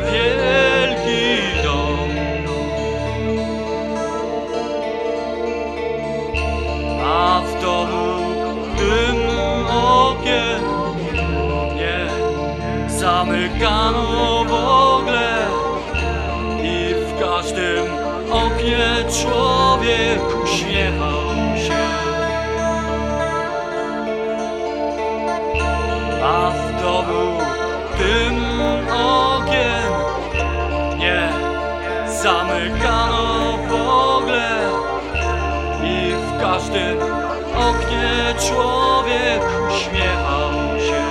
wielki dom. A w domu dym okien Nie zamykano w ogóle I w każdym oknie człowiek człowiek uśmiechał się.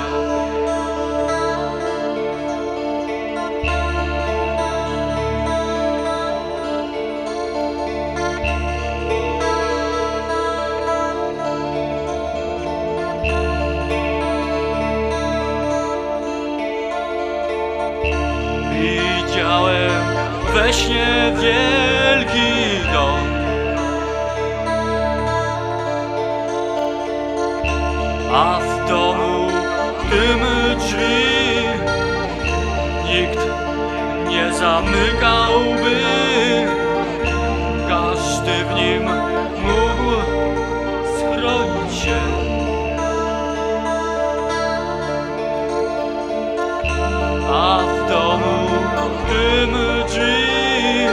Widziałem we śnie wielki zamykałby. Każdy w nim mógł schronić się. A w domu tym drzwi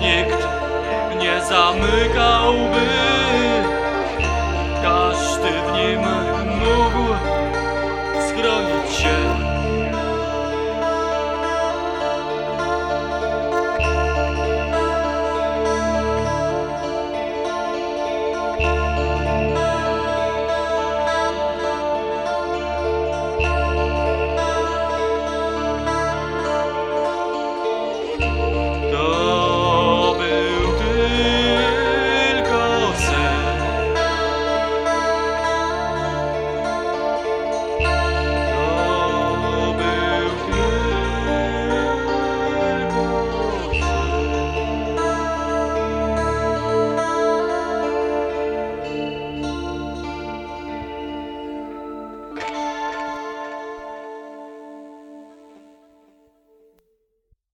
Nikt nie zamykałby. Każdy w nim mógł schronić się.